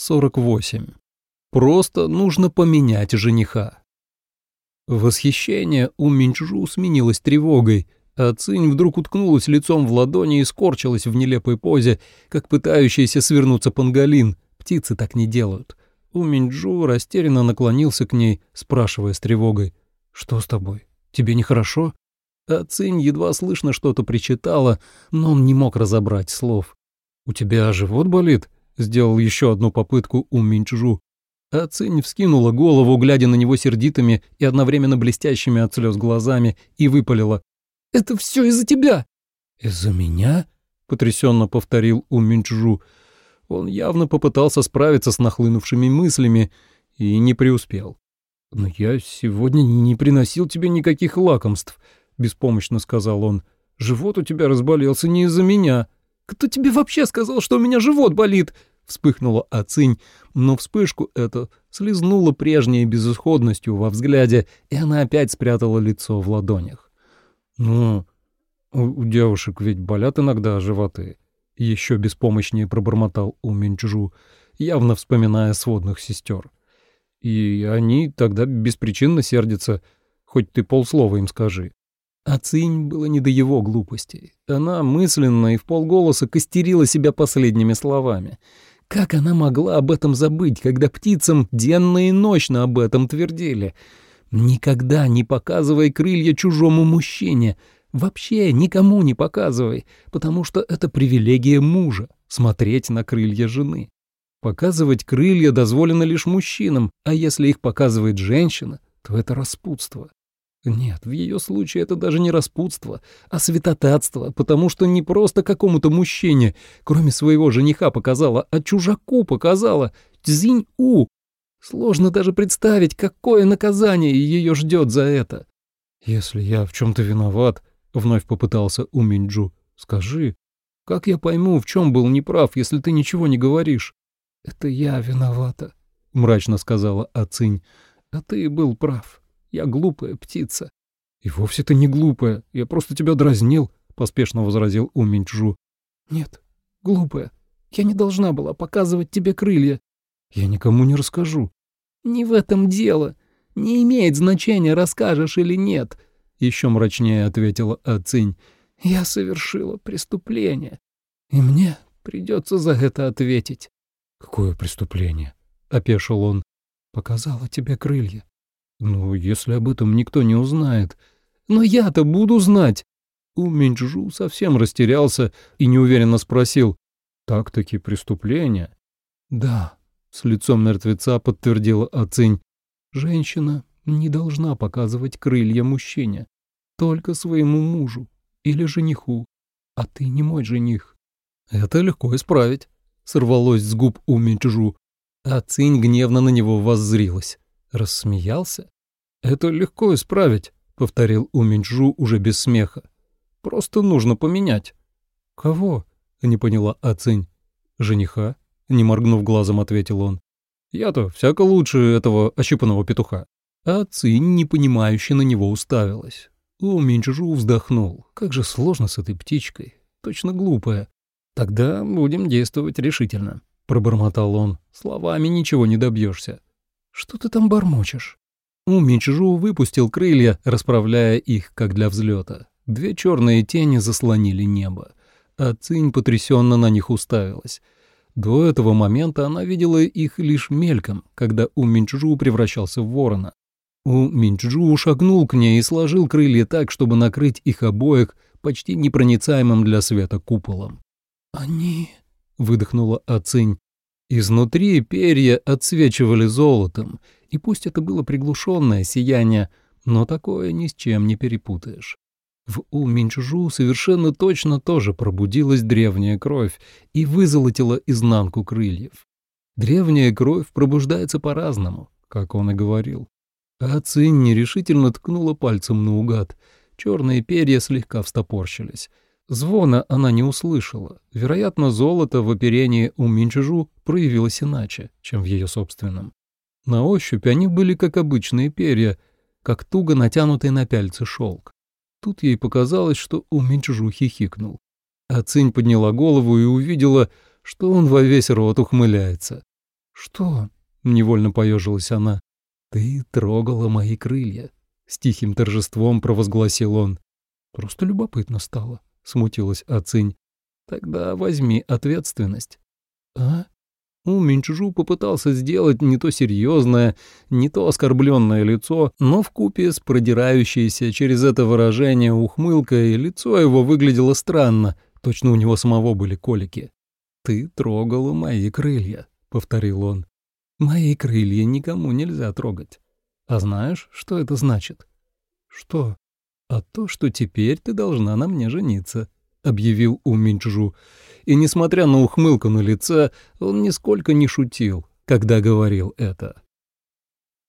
48. Просто нужно поменять жениха. Восхищение у Минчжу сменилось тревогой, а Цинь вдруг уткнулась лицом в ладони и скорчилась в нелепой позе, как пытающийся свернуться панголин. Птицы так не делают. У Минчжу растерянно наклонился к ней, спрашивая с тревогой. «Что с тобой? Тебе нехорошо?» А Цинь едва слышно что-то причитала, но он не мог разобрать слов. «У тебя живот болит?» Сделал еще одну попытку у Минчжу. А Цинь вскинула голову, глядя на него сердитыми и одновременно блестящими от слез глазами, и выпалила. «Это все из-за тебя!» «Из-за меня?» — потрясенно повторил у Минчжу. Он явно попытался справиться с нахлынувшими мыслями и не преуспел. «Но я сегодня не приносил тебе никаких лакомств», — беспомощно сказал он. «Живот у тебя разболелся не из-за меня». «Кто тебе вообще сказал, что у меня живот болит?» Вспыхнула Ацинь, но вспышку эту слезнула прежней безысходностью во взгляде, и она опять спрятала лицо в ладонях. «Ну, у, у девушек ведь болят иногда животы», — еще беспомощнее пробормотал у Минчжу, явно вспоминая сводных сестер. «И они тогда беспричинно сердятся, хоть ты полслова им скажи». А Цинь было не до его глупостей. Она мысленно и в полголоса костерила себя последними словами — как она могла об этом забыть, когда птицам денно и ночно об этом твердили? Никогда не показывай крылья чужому мужчине. Вообще никому не показывай, потому что это привилегия мужа — смотреть на крылья жены. Показывать крылья дозволено лишь мужчинам, а если их показывает женщина, то это распутство. Нет, в ее случае это даже не распутство, а святотатство, потому что не просто какому-то мужчине, кроме своего жениха показала, а чужаку показала, Цзинь-У. Сложно даже представить, какое наказание ее ждет за это. «Если я в чем-то виноват», — вновь попытался У Минджу, — «скажи, как я пойму, в чем был неправ, если ты ничего не говоришь?» «Это я виновата», — мрачно сказала Ацинь, — «а ты был прав». Я глупая птица». «И вовсе ты не глупая, я просто тебя дразнил», — поспешно возразил Уминчжу. «Нет, глупая. Я не должна была показывать тебе крылья». «Я никому не расскажу». «Не в этом дело. Не имеет значения, расскажешь или нет», — еще мрачнее ответила Ацинь. «Я совершила преступление, и мне придется за это ответить». «Какое преступление?» — опешил он. «Показала тебе крылья. «Ну, если об этом никто не узнает...» «Но я-то буду знать!» У Минджу совсем растерялся и неуверенно спросил. «Так-таки преступление?» «Да», — с лицом мертвеца подтвердила Ацинь. «Женщина не должна показывать крылья мужчине, только своему мужу или жениху, а ты не мой жених». «Это легко исправить», — сорвалось с губ у Минджу. Ацинь гневно на него воззрилась. Рассмеялся? «Это легко исправить», — повторил Уминджу уже без смеха. «Просто нужно поменять». «Кого?» — не поняла Ацинь. «Жениха?» — не моргнув глазом, ответил он. «Я-то всяко лучше этого ощипанного петуха». А Цинь, непонимающе, на него уставилась. У Минчжу вздохнул. Как же сложно с этой птичкой. Точно глупая. Тогда будем действовать решительно, пробормотал он. Словами ничего не добьешься. Что ты там бормочешь? У Мичжу выпустил крылья, расправляя их, как для взлета. Две черные тени заслонили небо, а Цинь потрясенно на них уставилась. До этого момента она видела их лишь мельком, когда У Минчжу превращался в ворона. У Минчжу шагнул к ней и сложил крылья так, чтобы накрыть их обоих почти непроницаемым для света куполом. «Они...» — выдохнула Ацинь. Изнутри перья отсвечивали золотом, и пусть это было приглушенное сияние, но такое ни с чем не перепутаешь. В У-Минчжу совершенно точно тоже пробудилась древняя кровь и вызолотила изнанку крыльев. Древняя кровь пробуждается по-разному, как он и говорил. А Цинь нерешительно ткнула пальцем наугад. Черные перья слегка встопорщились. Звона она не услышала. Вероятно, золото в оперении у Минчжу проявилось иначе, чем в ее собственном. На ощупь они были как обычные перья, как туго натянутый на пяльце шелк. Тут ей показалось, что у Минчжу хихикнул. А Цинь подняла голову и увидела, что он во весь рот ухмыляется. «Что?» — невольно поежилась она. «Ты трогала мои крылья», — с тихим торжеством провозгласил он. «Просто любопытно стало», — смутилась Ацинь. «Тогда возьми ответственность». «А?» У Минчжу попытался сделать не то серьезное, не то оскорбленное лицо, но в купе с продирающейся через это выражение ухмылкой лицо его выглядело странно, точно у него самого были колики. «Ты трогала мои крылья», — повторил он. «Мои крылья никому нельзя трогать. А знаешь, что это значит?» «Что?» «А то, что теперь ты должна на мне жениться», — объявил У Минчжу. И, несмотря на ухмылку на лице, он нисколько не шутил, когда говорил это.